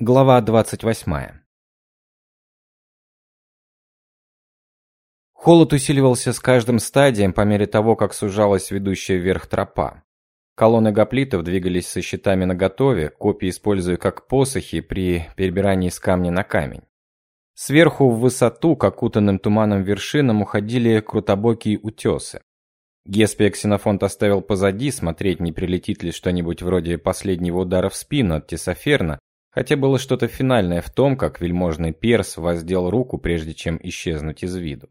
Глава 28. Холод усиливался с каждым стадием по мере того, как сужалась ведущая вверх тропа. Колонны гоплитов двигались со щитами наготове, копии используя как посохи при перебирании с камня на камень. Сверху в высоту, к окутанным туманом вершинам, уходили крутобокие утесы. Геспия Ксенофонт оставил позади, смотреть, не прилетит ли что-нибудь вроде последнего удара в спину от Тесоферна, Хотя было что-то финальное в том, как вельможный перс воздел руку, прежде чем исчезнуть из виду.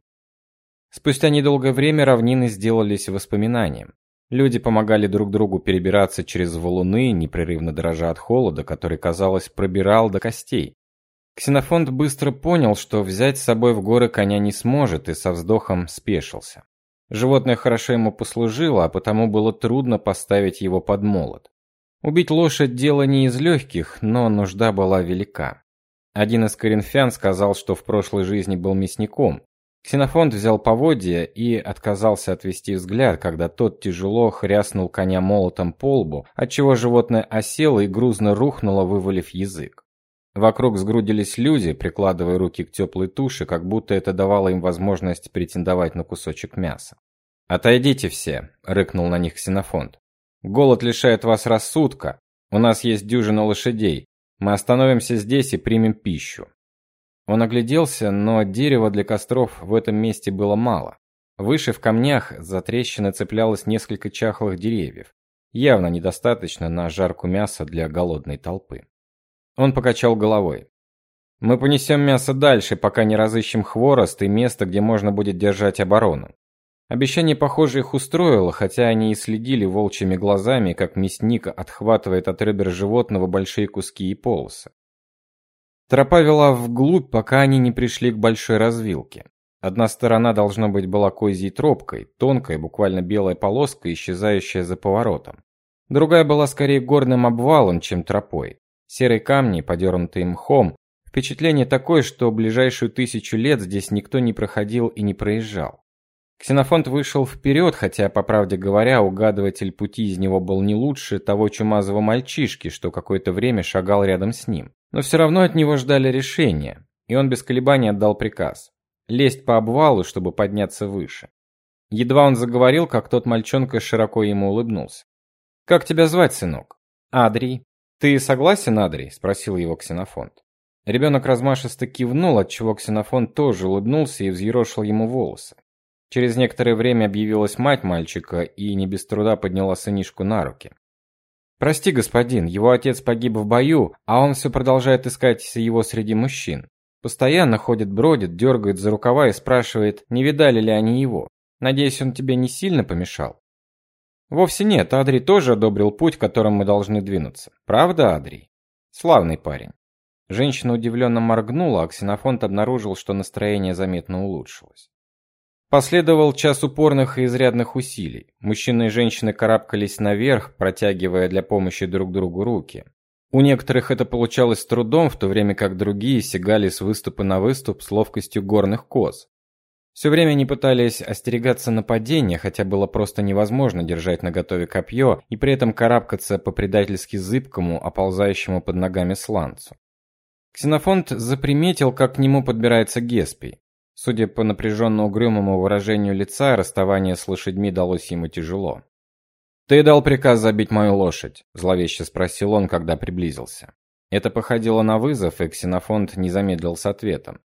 Спустя недолгое время равнины сделались воспоминанием. Люди помогали друг другу перебираться через валуны, непрерывно дрожа от холода, который, казалось, пробирал до костей. Ксенофонт быстро понял, что взять с собой в горы коня не сможет, и со вздохом спешился. Животное хорошо ему послужило, а потому было трудно поставить его под молот. Убить лошадь дело не из легких, но нужда была велика. Один из коринфян сказал, что в прошлой жизни был мясником. Ксенофонт взял поводья и отказался отвести взгляд, когда тот тяжело хряснул коня молотом по лбу, отчего животное осело и грузно рухнуло, вывалив язык. Вокруг сгрудились люди, прикладывая руки к теплой туше, как будто это давало им возможность претендовать на кусочек мяса. "Отойдите все", рыкнул на них Ксенофонт. Голод лишает вас рассудка. У нас есть дюжина лошадей. Мы остановимся здесь и примем пищу. Он огляделся, но дерева для костров в этом месте было мало. Выше в камнях за трещины цеплялось несколько чахлых деревьев. Явно недостаточно на жарку мяса для голодной толпы. Он покачал головой. Мы понесем мясо дальше, пока не разыщем хворост и место, где можно будет держать оборону. Обещание, похоже, их устроило, хотя они и следили волчьими глазами, как мясник отхватывает от ребер животного большие куски и полосы. Тропа вела вглубь, пока они не пришли к большой развилке. Одна сторона должно быть была козьей тропкой, тонкая, буквально белая полоска, исчезающая за поворотом. Другая была скорее горным обвалом, чем тропой. Серые камни, подернутые мхом, впечатление такое, что ближайшую тысячу лет здесь никто не проходил и не проезжал. Ксенофонт вышел вперед, хотя, по правде говоря, угадыватель пути из него был не лучше того чумазого мальчишки, что какое-то время шагал рядом с ним. Но все равно от него ждали решения, и он без колебаний отдал приказ лезть по обвалу, чтобы подняться выше. Едва он заговорил, как тот мальчонка широко ему улыбнулся. Как тебя звать, сынок? Адрий. Ты согласен, Адрий? спросил его Ксенофонт. Ребенок размашисто кивнул, отчего Ксенофонт тоже улыбнулся и взъерошил ему волосы. Через некоторое время объявилась мать мальчика и не без труда подняла сынишку на руки. Прости, господин, его отец погиб в бою, а он все продолжает искать его среди мужчин. Постоянно ходит, бродит, дергает за рукава и спрашивает, не видали ли они его. Надеюсь, он тебе не сильно помешал. Вовсе нет, Адрий тоже одобрил путь, которым мы должны двинуться. Правда, Адрий? Славный парень. Женщина удивленно моргнула, а Ксенофонт обнаружил, что настроение заметно улучшилось. Последовал час упорных и изрядных усилий. Мужчины и женщины карабкались наверх, протягивая для помощи друг другу руки. У некоторых это получалось с трудом, в то время как другие сигали с выступа на выступ с ловкостью горных коз. Все время они пытались остерегаться нападения, хотя было просто невозможно держать наготове копье и при этом карабкаться по предательски зыбкому, оползающему под ногами сланцу. Ксенофонт заприметил, как к нему подбирается Геспий. Судя по напряженно угрюмому выражению лица, расставание с лошадьми далось ему тяжело. Ты дал приказ забить мою лошадь, зловеще спросил он, когда приблизился. Это походило на вызов, и Ксенофонт не замедлил с ответом.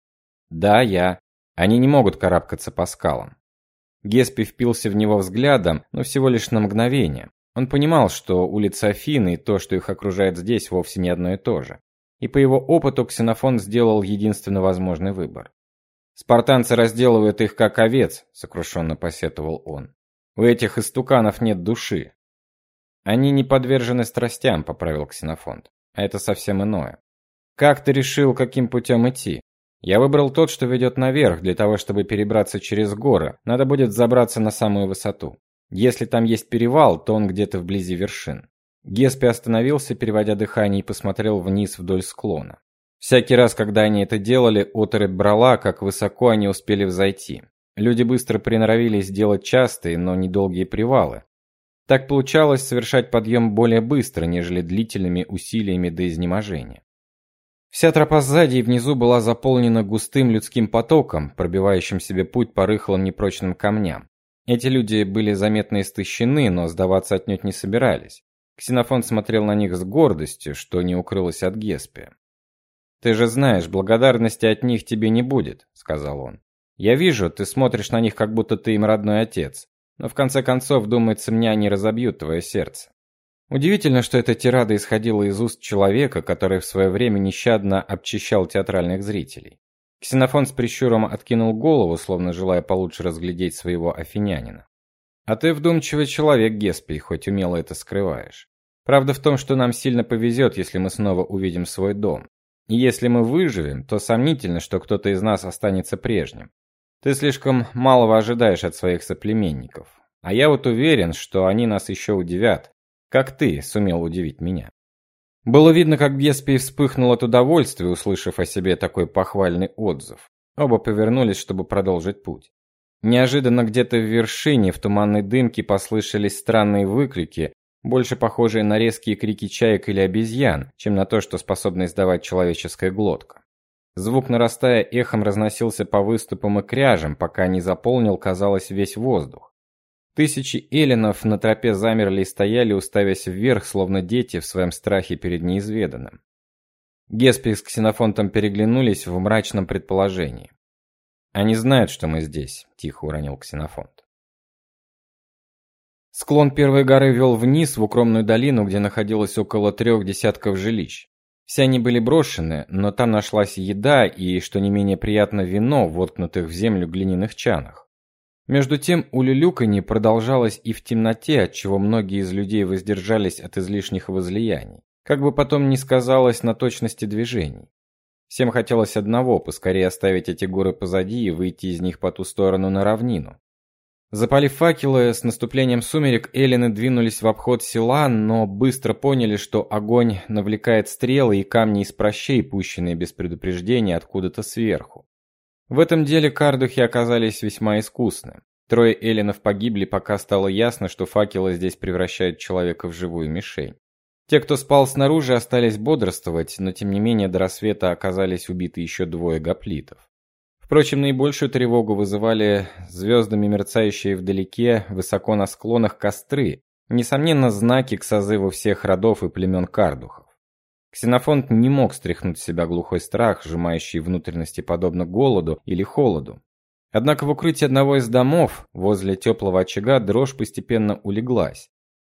Да, я. Они не могут карабкаться по скалам. Геспи впился в него взглядом, но всего лишь на мгновение. Он понимал, что улица Афины и то, что их окружает здесь, вовсе не одно и то же. И по его опыту Ксенофонт сделал единственно возможный выбор. Спартанцы разделывают их как овец, сокрушенно посетовал он. У этих истуканов нет души. Они не подвержены страстям, поправил Ксенофонт. А это совсем иное. Как ты решил, каким путем идти? Я выбрал тот, что ведет наверх, для того, чтобы перебраться через горы. Надо будет забраться на самую высоту. Если там есть перевал, то он где-то вблизи вершин. Геспи остановился, переводя дыхание, и посмотрел вниз вдоль склона. Всякий раз, когда они это делали, оторопь брала, как высоко они успели взойти. Люди быстро приноровились делать частые, но недолгие привалы. Так получалось совершать подъем более быстро, нежели длительными усилиями до изнеможения. Вся тропа сзади и внизу была заполнена густым людским потоком, пробивающим себе путь по рыхлым непрочным камням. Эти люди были заметно истощены, но сдаваться отнюдь не собирались. Ксенофон смотрел на них с гордостью, что не укрылось от Геспия. Ты же знаешь, благодарности от них тебе не будет, сказал он. Я вижу, ты смотришь на них, как будто ты им родной отец. Но в конце концов, думается мне, они разобьют твое сердце. Удивительно, что эта тирада исходила из уст человека, который в свое время нещадно обчищал театральных зрителей. Ксенофон с прищуром откинул голову, словно желая получше разглядеть своего афинянина. А ты вдумчивый человек, Геспий, хоть умело это скрываешь. Правда в том, что нам сильно повезет, если мы снова увидим свой дом. И если мы выживем, то сомнительно, что кто-то из нас останется прежним. Ты слишком малого ожидаешь от своих соплеменников. А я вот уверен, что они нас еще удивят, как ты сумел удивить меня. Было видно, как Геспий вспыхнул от удовольствия, услышав о себе такой похвальный отзыв. Оба повернулись, чтобы продолжить путь. Неожиданно где-то в вершине в туманной дымке послышались странные выкрики, больше похожие на резкие крики чаек или обезьян, чем на то, что способна издавать человеческая глотка. Звук нарастая эхом разносился по выступам и кряжам, пока не заполнил, казалось, весь воздух. Тысячи эллинов на тропе замерли и стояли, уставясь вверх, словно дети в своем страхе перед неизведанным. Геспи с Ксенофонтом переглянулись в мрачном предположении. Они знают, что мы здесь, тихо уронил Ксенофонт. Склон первой горы вел вниз в укромную долину, где находилось около трех десятков жилищ. Все они были брошены, но там нашлась еда и, что не менее приятно, вино, воткнутых в землю глиняных чанах. Между тем улюлюканье продолжалось и в темноте, от чего многие из людей воздержались от излишних возлияний. Как бы потом ни сказалось на точности движений. Всем хотелось одного поскорее оставить эти горы позади и выйти из них по ту сторону на равнину. Запалив факелы, с наступлением сумерек эллины двинулись в обход села, но быстро поняли, что огонь навлекает стрелы и камни из прощей, пущенные без предупреждения откуда-то сверху. В этом деле кардухи оказались весьма искусны. Трое эллинов погибли, пока стало ясно, что факелы здесь превращают человека в живую мишень. Те, кто спал снаружи, остались бодрствовать, но тем не менее до рассвета оказались убиты еще двое гоплитов. Впрочем, наибольшую тревогу вызывали звездами мерцающие вдалеке, высоко на склонах костры, несомненно, знаки к созыву всех родов и племен кардухов. Ксенофонт не мог стряхнуть с себя глухой страх, сжимающий внутренности подобно голоду или холоду. Однако в укрытии одного из домов, возле теплого очага, дрожь постепенно улеглась.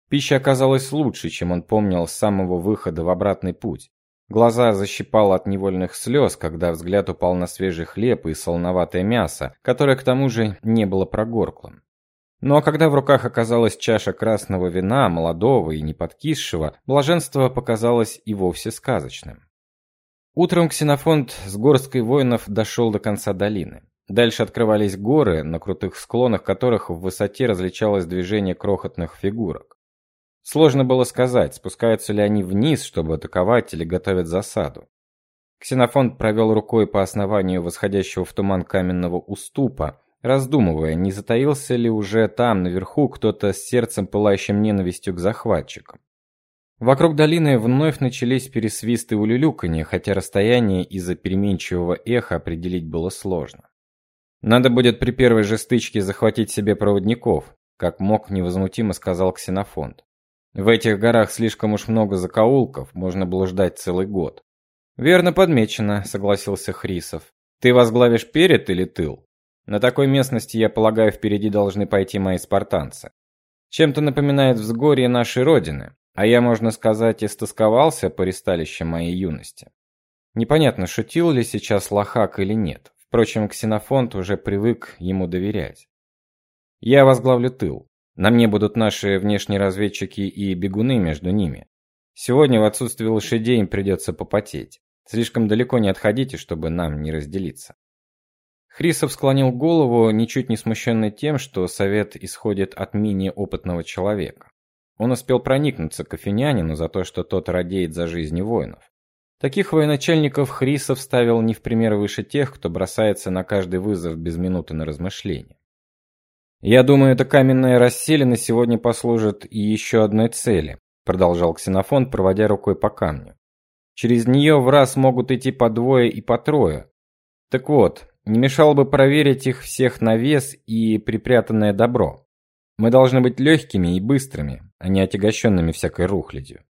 Пища оказалась лучше, чем он помнил с самого выхода в обратный путь. Глаза защипало от невольных слез, когда взгляд упал на свежий хлеб и солоноватое мясо, которое к тому же не было прогорклым. Но когда в руках оказалась чаша красного вина, молодого и не подкисшего, блаженство показалось и вовсе сказочным. Утром Ксенофонт с горсткой воинов дошел до конца долины. Дальше открывались горы, на крутых склонах которых в высоте различалось движение крохотных фигурок. Сложно было сказать, спускаются ли они вниз, чтобы атаковать или готовят засаду. Ксенофонт провел рукой по основанию восходящего в туман каменного уступа, раздумывая, не затаился ли уже там наверху кто-то с сердцем пылающим ненавистью к захватчикам. Вокруг долины вновь начались пересвисты улюлюканья, хотя расстояние из-за переменчивого эха определить было сложно. Надо будет при первой же стычке захватить себе проводников, как мог невозмутимо сказал Ксенофонт. В этих горах слишком уж много закоулков, можно было ждать целый год. Верно подмечено, согласился Хрисов. Ты возглавишь перед или тыл? На такой местности, я полагаю, впереди должны пойти мои спартанцы. Чем-то напоминает взгорье нашей родины, а я, можно сказать, истосковался по ристалищам моей юности. Непонятно, шутил ли сейчас Лохак или нет. Впрочем, Ксенофонт уже привык ему доверять. Я возглавлю тыл. На мне будут наши внешние разведчики и бегуны между ними. Сегодня в отсутствие лошадей им придется попотеть. Слишком далеко не отходите, чтобы нам не разделиться. Хрисов склонил голову, ничуть не смущенный тем, что совет исходит от менее опытного человека. Он успел проникнуться к афинянину за то, что тот радеет за жизни воинов. Таких военачальников Хрисов ставил не в пример выше тех, кто бросается на каждый вызов без минуты на размышление. Я думаю, эта каменная расселена сегодня послужит и еще одной цели, продолжал Ксенофонт, проводя рукой по камню. Через нее в раз могут идти по двое и по трое. Так вот, не мешало бы проверить их всех на вес и припрятанное добро. Мы должны быть легкими и быстрыми, а не отягощенными всякой рухлядью.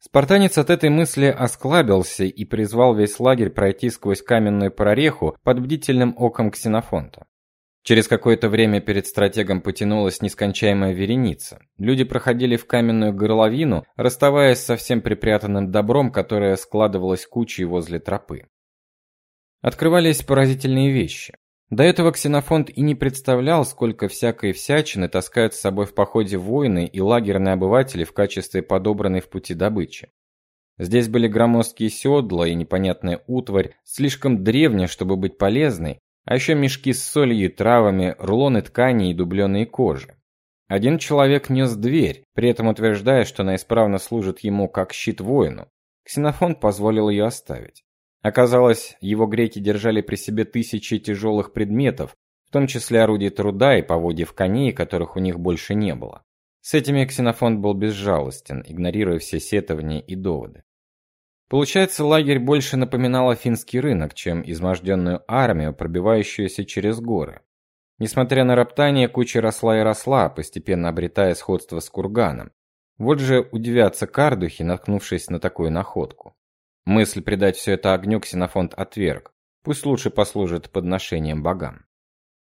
Спартанец от этой мысли осклабился и призвал весь лагерь пройти сквозь каменную прореху под бдительным оком ксенофонта. Через какое-то время перед стратегом потянулась нескончаемая вереница. Люди проходили в каменную горловину, расставаясь со всем припрятанным добром, которое складывалось кучей возле тропы. Открывались поразительные вещи. До этого Ксенофонт и не представлял, сколько всякой всячины таскают с собой в походе воины и лагерные обыватели в качестве подобранной в пути добычи. Здесь были громоздкие седла и непонятная утварь, слишком древняя, чтобы быть полезной, а еще мешки с солью и травами, рулоны ткани и дубленые кожи. Один человек нес дверь, при этом утверждая, что она исправно служит ему как щит воину. Ксенофон позволил ее оставить. Оказалось, его греки держали при себе тысячи тяжелых предметов, в том числе орудий труда и поводьев коней, которых у них больше не было. С этими Ксенофон был безжалостен, игнорируя все сетования и доводы. Получается, лагерь больше напоминал финский рынок, чем изможденную армию, пробивающуюся через горы. Несмотря на роптание, куча росла и росла, постепенно обретая сходство с курганом. Вот же удивятся кардухи, наткнувшись на такую находку. Мысль придать все это огню Ксенофонт отверг. Пусть лучше послужит подношением богам.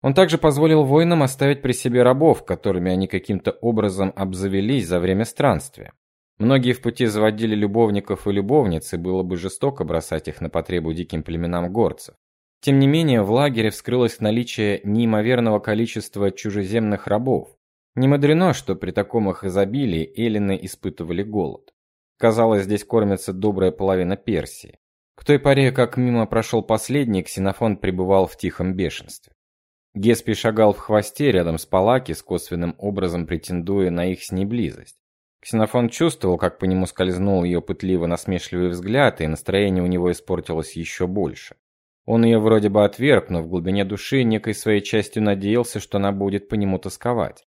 Он также позволил воинам оставить при себе рабов, которыми они каким-то образом обзавелись за время странствия. Многие в пути заводили любовников и любовниц, и было бы жестоко бросать их на потребу диким племенам горцев. Тем не менее, в лагере вскрылось наличие неимоверного количества чужеземных рабов. Не что при таком их изобилии эллины испытывали голод. Казалось, здесь кормится добрая половина Персии. К той поре, как мимо прошел последний, Ксенофон пребывал в тихом бешенстве. Геспий шагал в хвосте рядом с Палакис, косвенным образом претендуя на их с ней близость. Ксенофон чувствовал, как по нему скользнул ее пытливо-насмешливый взгляд, и настроение у него испортилось еще больше. Он ее вроде бы отверг, но в глубине души некой своей частью надеялся, что она будет по нему тосковать.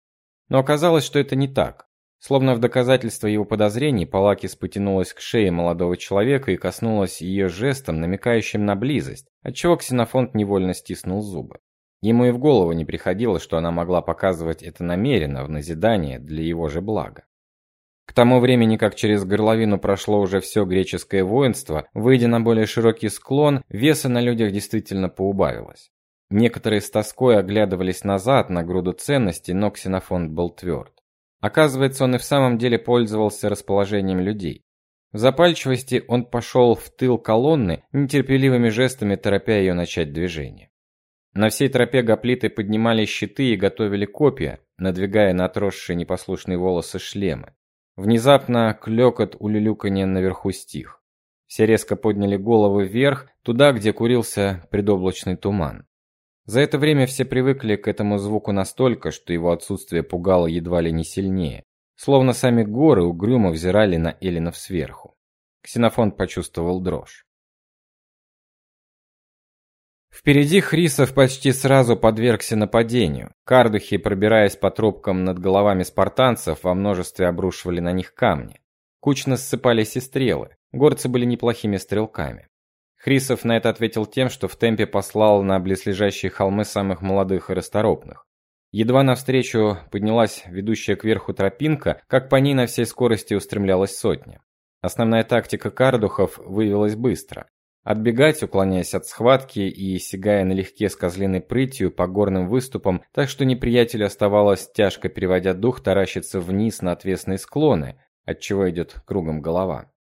Но оказалось, что это не так. Словно в доказательство его подозрений, Палакис потянулась к шее молодого человека и коснулась ее жестом, намекающим на близость, отчего Ксенофонт невольно стиснул зубы. Ему и в голову не приходило, что она могла показывать это намеренно, в назидание, для его же блага. К тому времени, как через горловину прошло уже все греческое воинство, выйдя на более широкий склон, веса на людях действительно поубавилось. Некоторые с тоской оглядывались назад на груду ценностей, но Ксенофонт был тверд. Оказывается, он и в самом деле пользовался расположением людей. В запальчивости он пошел в тыл колонны, нетерпеливыми жестами торопя ее начать движение. На всей тропе гоплиты поднимали щиты и готовили копья, надвигая на отросшие непослушные волосы шлемы. Внезапно клёкот улюлюканья наверху стих. Все резко подняли головы вверх, туда, где курился предоблачный туман. За это время все привыкли к этому звуку настолько, что его отсутствие пугало едва ли не сильнее. Словно сами горы угрюмо взирали на эллинов сверху. Ксенофонт почувствовал дрожь. Впереди Хрисов почти сразу подвергся нападению. Кардухи, пробираясь по тропкам над головами спартанцев, во множестве обрушивали на них камни. Кучно ссыпались и стрелы. Горцы были неплохими стрелками. Хрисов на это ответил тем, что в темпе послал на близлежащие холмы самых молодых и расторопных. Едва навстречу поднялась ведущая кверху тропинка, как по ней на всей скорости устремлялась сотня. Основная тактика кардухов выявилась быстро. Отбегать, уклоняясь от схватки и сигая налегке с козлиной прытью по горным выступам, так что неприятелю оставалось тяжко переводя дух таращиться вниз на отвесные склоны, от чего идет кругом голова.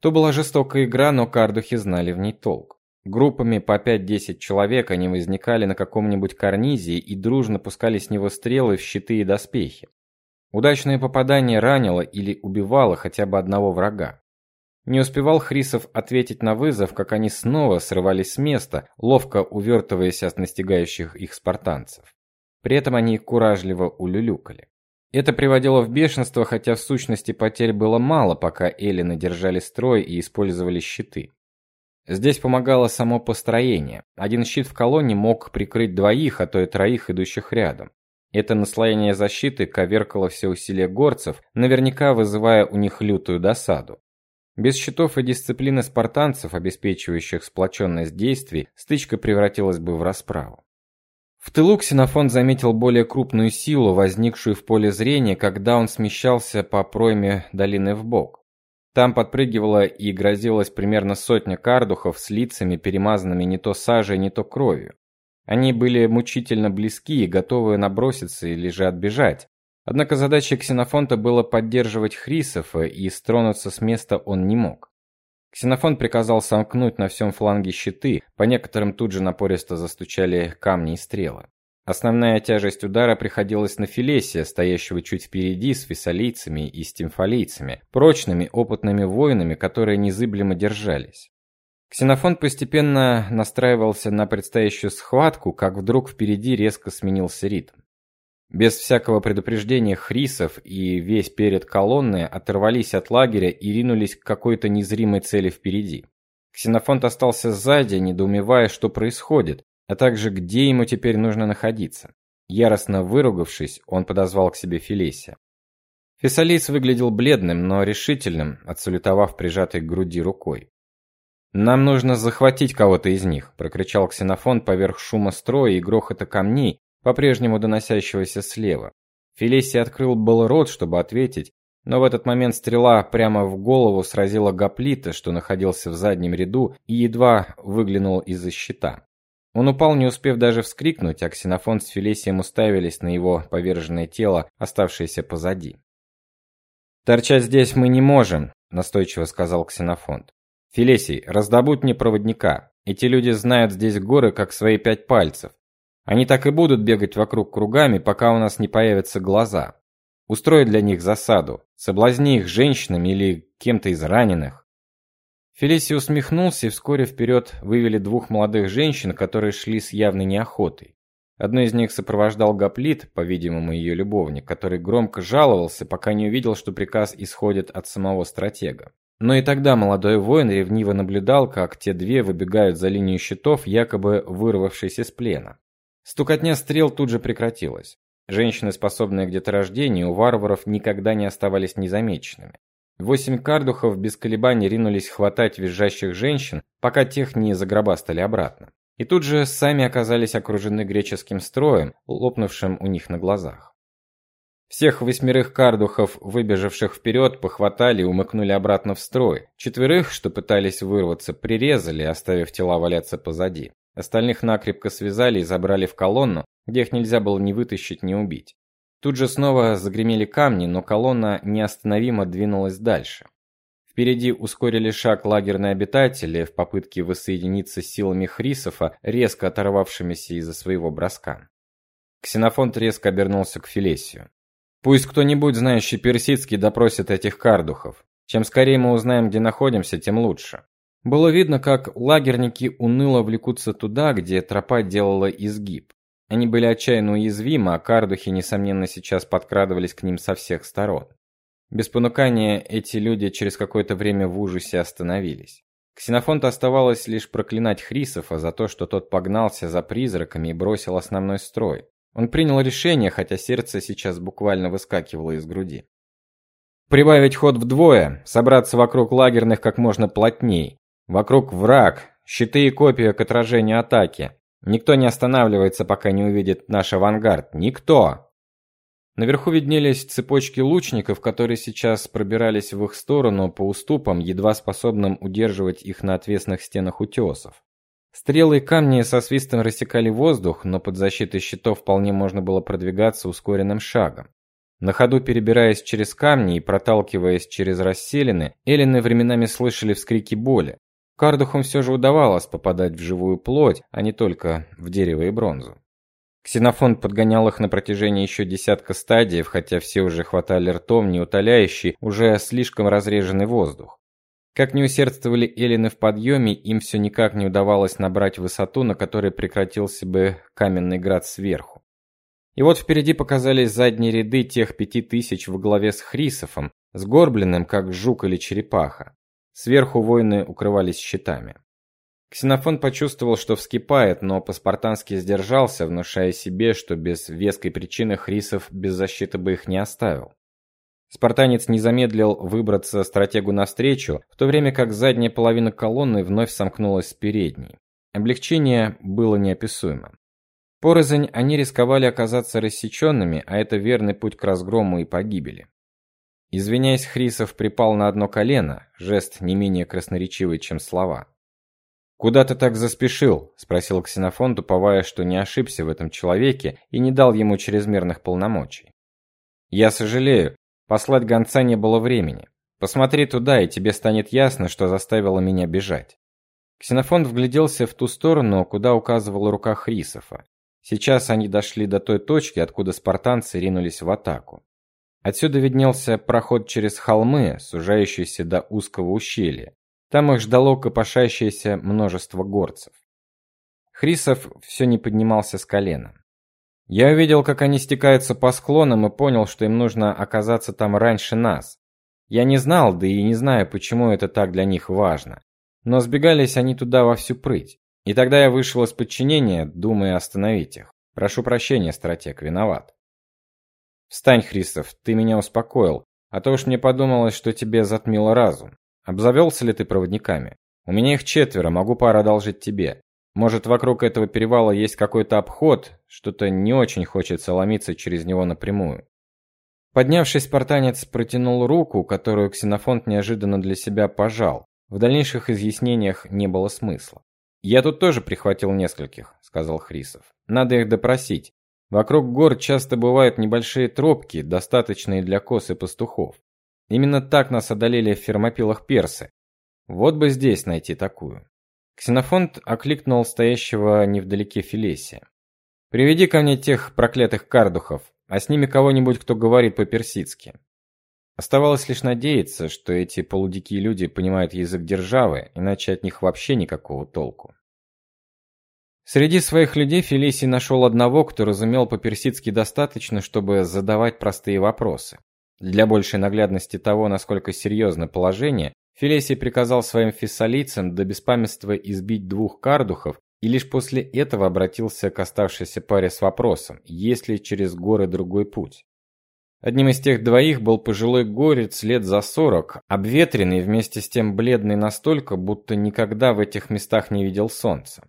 То была жестокая игра, но кардухи знали в ней толк. Группами по 5-10 человек они возникали на каком-нибудь карнизе и дружно пускали с него стрелы в щиты и доспехи. Удачное попадание ранило или убивало хотя бы одного врага. Не успевал Хрисов ответить на вызов, как они снова срывались с места, ловко увертываясь от настигающих их спартанцев. При этом они куражливо улюлюкали. Это приводило в бешенство, хотя в сущности потерь было мало, пока эллины держали строй и использовали щиты. Здесь помогало само построение. Один щит в колонне мог прикрыть двоих, а то и троих идущих рядом. Это наслоение защиты коверкало все усилия горцев, наверняка вызывая у них лютую досаду. Без щитов и дисциплины спартанцев, обеспечивающих сплоченность действий, стычка превратилась бы в расправу. В тылу Ксенофон заметил более крупную силу, возникшую в поле зрения, когда он смещался по пройме долины вбок. Там подпрыгивала и грозилась примерно сотня кардухов с лицами, перемазанными не то сажей, не то кровью. Они были мучительно близки и готовы наброситься или же отбежать. Однако задачей Ксенофонта было поддерживать Хрисофа, и стронуться с места он не мог. Ксенофон приказал сомкнуть на всем фланге щиты, по некоторым тут же напористо застучали камни и стрелы. Основная тяжесть удара приходилась на Филесия, стоящего чуть впереди с фессалийцами и стимфалийцами, прочными, опытными воинами, которые незыблемо держались. Ксенофон постепенно настраивался на предстоящую схватку, как вдруг впереди резко сменился ритм. Без всякого предупреждения Хрисов и весь перед колонны оторвались от лагеря и ринулись к какой-то незримой цели впереди. Ксенофонт остался сзади, недоумевая, что происходит, а также где ему теперь нужно находиться. Яростно выругавшись, он подозвал к себе Филесия. Фессалийц выглядел бледным, но решительным, отсалютовав прижатой к груди рукой. Нам нужно захватить кого-то из них, прокричал Ксенофонт поверх шума строя и грохота камней, по-прежнему доносящегося слева. Фелисий открыл был рот, чтобы ответить, но в этот момент стрела прямо в голову сразила гоплита, что находился в заднем ряду и едва выглянул из-за щита. Он упал, не успев даже вскрикнуть, а Ксенофонт с Фелисием уставились на его поверженное тело, оставшееся позади. Торчать здесь мы не можем, настойчиво сказал Ксенофонт. Фелисий, раздобудь мне проводника. Эти люди знают здесь горы как свои пять пальцев. Они так и будут бегать вокруг кругами, пока у нас не появятся глаза. Устрой для них засаду, соблазни их женщинами или кем-то из раненых. Фелисий усмехнулся и вскоре вперед вывели двух молодых женщин, которые шли с явной неохотой. Одну из них сопровождал Гоплит, по-видимому, ее любовник, который громко жаловался, пока не увидел, что приказ исходит от самого стратега. Но и тогда молодой воин ревниво наблюдал, как те две выбегают за линию щитов, якобы вырвавшись из плена. Стукотня стрел тут же прекратилась. Женщины, способные к деторождению, у варваров никогда не оставались незамеченными. Восемь кардухов без колебаний ринулись хватать визжащих женщин, пока тех не загробастали обратно. И тут же сами оказались окружены греческим строем, лопнувшим у них на глазах. Всех восьмерых кардухов, выбежавших вперед, похватали и умыкнули обратно в строй. Четверых, что пытались вырваться, прирезали, оставив тела валяться позади. Остальных накрепко связали и забрали в колонну, где их нельзя было ни вытащить, ни убить. Тут же снова загремели камни, но колонна неостановимо двинулась дальше. Впереди ускорили шаг лагерные обитатели в попытке воссоединиться с силами Хрисофа, резко оторвавшимися из-за своего броска. Ксенофонт резко обернулся к Филесию. Пусть кто-нибудь, знающий персидский, допросит этих кардухов. Чем скорее мы узнаем, где находимся, тем лучше. Было видно, как лагерники уныло влекутся туда, где тропа делала изгиб. Они были отчаянно уязвимы, а кардухи несомненно сейчас подкрадывались к ним со всех сторон. Без понукания эти люди через какое-то время в ужасе остановились. Ксенофонту оставалось лишь проклинать Хрисофа за то, что тот погнался за призраками и бросил основной строй. Он принял решение, хотя сердце сейчас буквально выскакивало из груди. Прибавить ход вдвое, собраться вокруг лагерных как можно плотней, Вокруг враг, щиты и копья к отражению атаки. Никто не останавливается, пока не увидит наш авангард. Никто. Наверху виднелись цепочки лучников, которые сейчас пробирались в их сторону по уступам, едва способным удерживать их на отвесных стенах утесов. Стрелы и камни со свистом рассекали воздух, но под защитой щитов вполне можно было продвигаться ускоренным шагом. На ходу перебираясь через камни и проталкиваясь через расселины, эллины временами слышали вскрики боли. Кардухам все же удавалось попадать в живую плоть, а не только в дерево и бронзу. Ксенофон подгонял их на протяжении еще десятка стадиев, хотя все уже хватали ртом неутоляющий, уже слишком разреженный воздух. Как не усердствовали эллины в подъеме, им все никак не удавалось набрать высоту, на которой прекратился бы каменный град сверху. И вот впереди показались задние ряды тех пяти тысяч во главе с Хрисофом, сгорбленным, как жук или черепаха. Сверху воины укрывались щитами. Ксенофон почувствовал, что вскипает, но по-спартански сдержался, внушая себе, что без веской причины Хрисов без защиты бы их не оставил. Спартанец не замедлил выбраться стратегу навстречу, в то время как задняя половина колонны вновь сомкнулась с передней. Облегчение было неописуемо. Порознь они рисковали оказаться рассеченными, а это верный путь к разгрому и погибели. Извиняясь, Хрисов припал на одно колено, жест не менее красноречивый, чем слова. «Куда ты так заспешил?» – спросил Ксенофон, туповая, что не ошибся в этом человеке и не дал ему чрезмерных полномочий. «Я сожалею, послать гонца не было времени. Посмотри туда, и тебе станет ясно, что заставило меня бежать». Ксенофон вгляделся в ту сторону, куда указывала рука Хрисофа. Сейчас они дошли до той точки, откуда спартанцы ринулись в атаку. Отсюда виднелся проход через холмы, сужающийся до узкого ущелья. Там их ждало копошащееся множество горцев. Хрисов все не поднимался с колена. Я увидел, как они стекаются по склонам и понял, что им нужно оказаться там раньше нас. Я не знал, да и не знаю, почему это так для них важно. Но сбегались они туда во всю прыть. И тогда я вышел из подчинения, думая остановить их. Прошу прощения, стратег, виноват. Встань, Христов, ты меня успокоил, а то уж мне подумалось, что тебе затмило разум. Обзавелся ли ты проводниками? У меня их четверо, могу пару одолжить тебе. Может, вокруг этого перевала есть какой-то обход, что-то не очень хочется ломиться через него напрямую. Поднявшись, спартанец протянул руку, которую Ксенофонт неожиданно для себя пожал. В дальнейших изъяснениях не было смысла. Я тут тоже прихватил нескольких, сказал Хрисов. Надо их допросить. Вокруг гор часто бывают небольшие тропки, достаточные для коз и пастухов. Именно так нас одолели в фермопилах персы. Вот бы здесь найти такую. Ксенофонт окликнул стоящего невдалеке Филесия. Приведи ко мне тех проклятых кардухов, а с ними кого-нибудь, кто говорит по-персидски. Оставалось лишь надеяться, что эти полудикие люди понимают язык державы, иначе от них вообще никакого толку. Среди своих людей Фелисий нашел одного, кто разумел по-персидски достаточно, чтобы задавать простые вопросы. Для большей наглядности того, насколько серьезно положение, Фелисий приказал своим фессалийцам до беспамятства избить двух кардухов и лишь после этого обратился к оставшейся паре с вопросом, есть ли через горы другой путь. Одним из тех двоих был пожилой горец лет за сорок, обветренный вместе с тем бледный настолько, будто никогда в этих местах не видел солнца.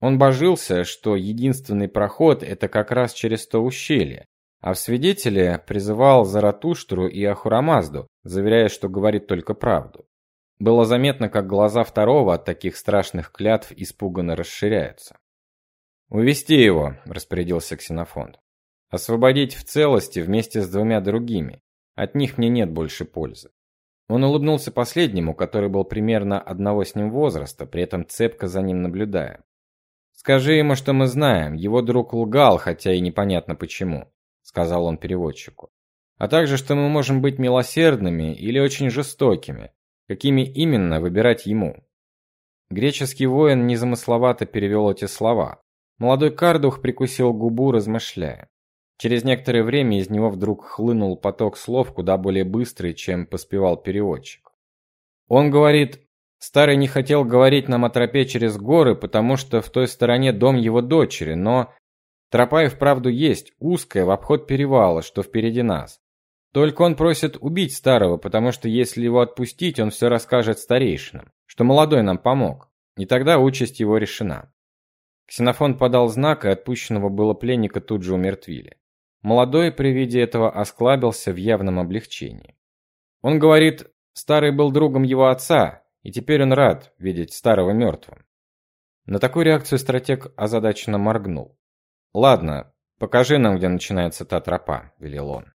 Он божился, что единственный проход это как раз через то ущелье, а в свидетели призывал Заратуштру и Ахурамазду, заверяя, что говорит только правду. Было заметно, как глаза второго от таких страшных клятв испуганно расширяются. «Увести его», – распорядился Ксенофонт. «Освободить в целости вместе с двумя другими. От них мне нет больше пользы». Он улыбнулся последнему, который был примерно одного с ним возраста, при этом цепко за ним наблюдая. Скажи ему, что мы знаем, его друг лгал, хотя и непонятно почему, сказал он переводчику. А также, что мы можем быть милосердными или очень жестокими, какими именно выбирать ему. Греческий воин незамысловато перевел эти слова. Молодой кардух прикусил губу, размышляя. Через некоторое время из него вдруг хлынул поток слов куда более быстрый, чем поспевал переводчик. Он говорит: Старый не хотел говорить нам о тропе через горы, потому что в той стороне дом его дочери, но тропа и вправду есть, узкая, в обход перевала, что впереди нас. Только он просит убить старого, потому что если его отпустить, он все расскажет старейшинам, что молодой нам помог, и тогда участь его решена. Ксенофон подал знак, и отпущенного было пленника тут же умертвили. Молодой при виде этого осклабился в явном облегчении. Он говорит, старый был другом его отца, и теперь он рад видеть старого мертвым. На такую реакцию стратег озадаченно моргнул. Ладно, покажи нам, где начинается та тропа, велел он.